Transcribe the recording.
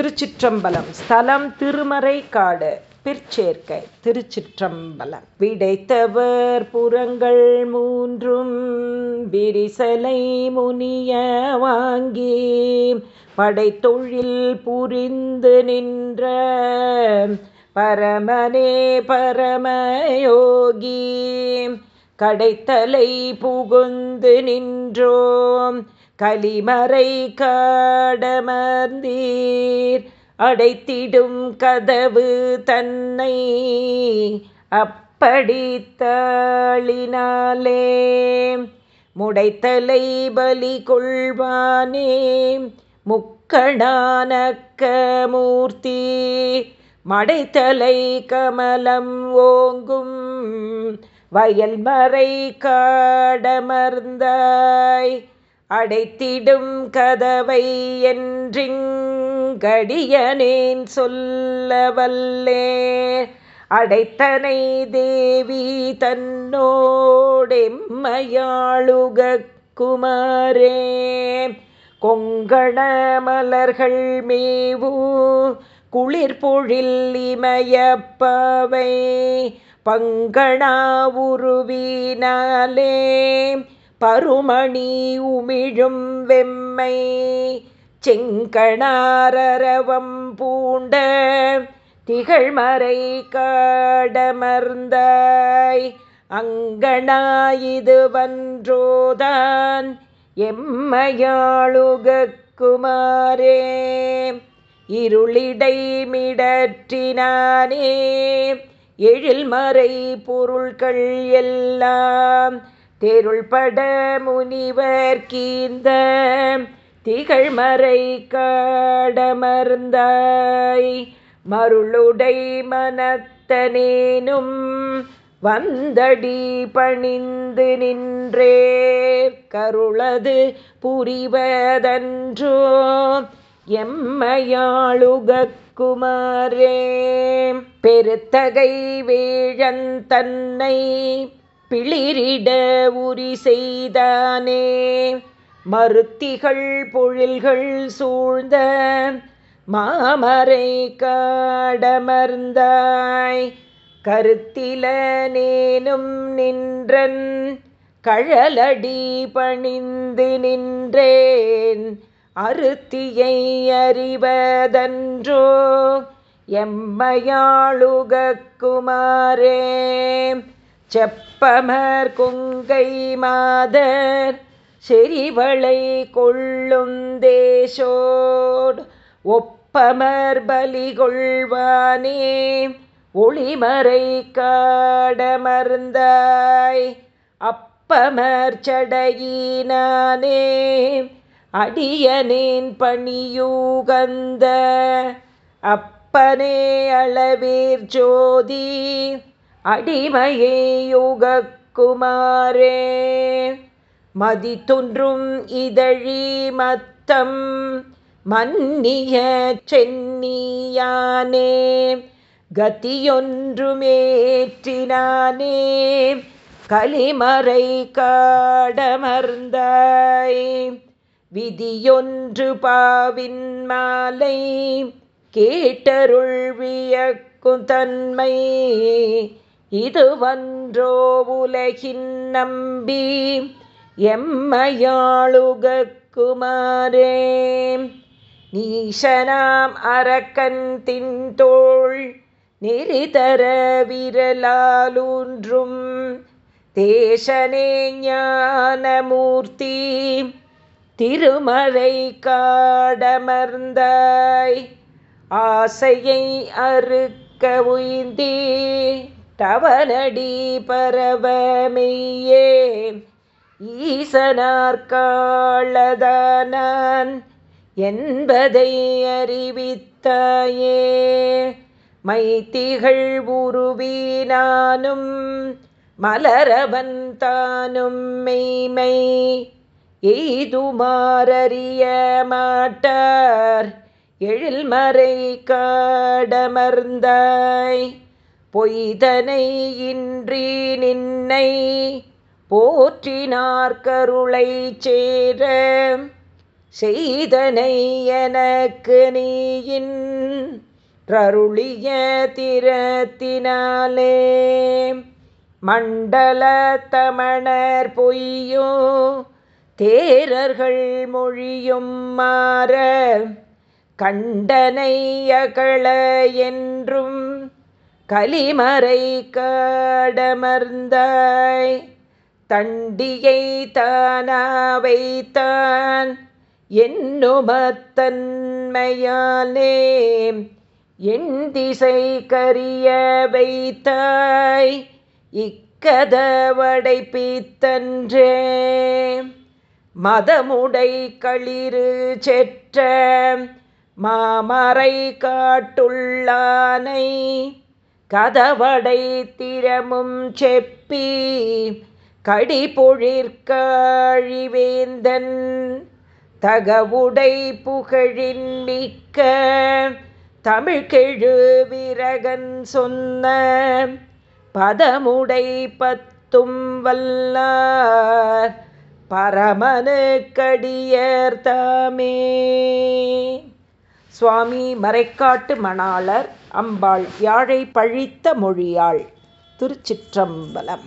திருச்சிற்றம்பலம். ஸ்தலம் திருமறை காடு. பிற்சேர்க்கை திருச்சிற்றம்பலம். விடைத்தவர் புறங்கள் மூன்றும் விரிசலை முனிய வாங்கி படைத்தொழில் புரிந்து நின்ற பரமனே பரமயோகி. கடைத்தலை புகுந்து நின்றோம். கலிமறை காடமர்ந்தீர். அடைத்திடும் கதவு தன்னை அப்படித்தாளினாலே. முடைத்தலை பலி கொள்வானே. முக்கணானக்கமூர்த்தி. மடைத்தலை கமலம் ஓங்கும். வயல்மறை காடமர்ந்தாய். அடைத்திடும் கதவை என்றிங்கடியனேன் சொல்லவல்லே. அடைத்தனை தேவி தன்னோடெம்மையாளுக குமாரே கொங்கண மலர்கள் மேவு குளிர்பொழில் இமயப்பவை பங்கணா உருவினாலே. பருமணி உமிழும் வெம்மை செங்கணாரவம் பூண்ட திகழ்மறை காடமர்ந்தாய். அங்கணாயிது வன்றோதான் எம்மையாளுக குமாரே இருளிடை மிடற்றினானே எழில்மறை பொருள்கள் எல்லாம் தேருள்பட முனிவர் கீந்த திகழ்மறை காடமர்ந்தாய். மருளுடை மனத்தனேனும் வந்தடி பணிந்து நின்றே. கருளது புரிவதன்றோ எம்மையாளுகுமாரே பெருத்தகை வேழந்தன்னை பிளிரிட உரி செய்தானே. மருத்திகள் பொழில்கள் சூழ்ந்த மாமரை காடமர்ந்தாய். கருத்தில நேனும் நின்றன் கழலடி பணிந்து நின்றேன். அருத்தியை அறிவதன்றோ எம்மையாளுக குமாரே செப்பமர் கொங்கை மாதர் செறிவளை கொள்ளும் தேசோடு ஒப்பமர் பலி கொள்வானே. ஒளிமறை காடமர்ந்தாய் அப்பமர் சடையினானே. அடியனேன் பணியூகந்த அப்பனே அளவீர் ஜோதி அடிமையே யுகக்குமாரே மதி தோன்றும் இதழி மத்தம் மன்னிய சென்னியானே கதியொன்றுமேற்றினானே களிமறை காடமர்ந்தாய் விதியொன்று பாவின் மாலை கேட்டருள்வியக்கும் தன்மை இதுவன்றோ உலகின் நம்பி எம்மையாளுக குமாரே நீசனாம் அரக்கன் தின்தோள் நெறிதர விரலாலூன்றும் தேசனே ஞானமூர்த்தி திருமறை காடமர்ந்தாய் ஆசையை அறுக்க உய்ந்தே தவனடி பரவமெய்யே ஈசனார்காளதானான் என்பதை அறிவித்தாயே. மைத்திகள் உருவினானும் மலரவன் தானும் மெய்மை எய்துமாறிய மாட்டார் எழில்மறை காடமர்ந்தாய். பொய்தனை இன்றி நின்னை போற்றினார் கருளை சேர செய்தனை எனக்கு நீயின் ரருளிய திறத்தினாலே. மண்டல தமணர் பொய்யோ தேரர்கள் மொழியும் மாற கண்டனை அகள என்றும் கலிமறை காடமர்ந்தாய். தண்டியை தானா வைத்தான். என்னுமத்தன்மையானே என் திசை கரிய வைத்தாய். இக்கதவடை பீத்தன்றே. மதமுடை களிறு செற்ற மாமறை காட்டுள்ளானை. கதவடை திறமும் செப்பி கடிபொழிற்காழிவேந்தன் தகவுடை புகழின் மிக்க தமிழ்கெழு விரகன் சொன்ன பதமுடை பத்தும் வல்லார் பரமனு கடியர்தாமே சுவாமி மறைக்காட்டு மணாளர் அம்பாள் யாழை பழித்த மொழியாள் திருச்சிற்றம்பலம்.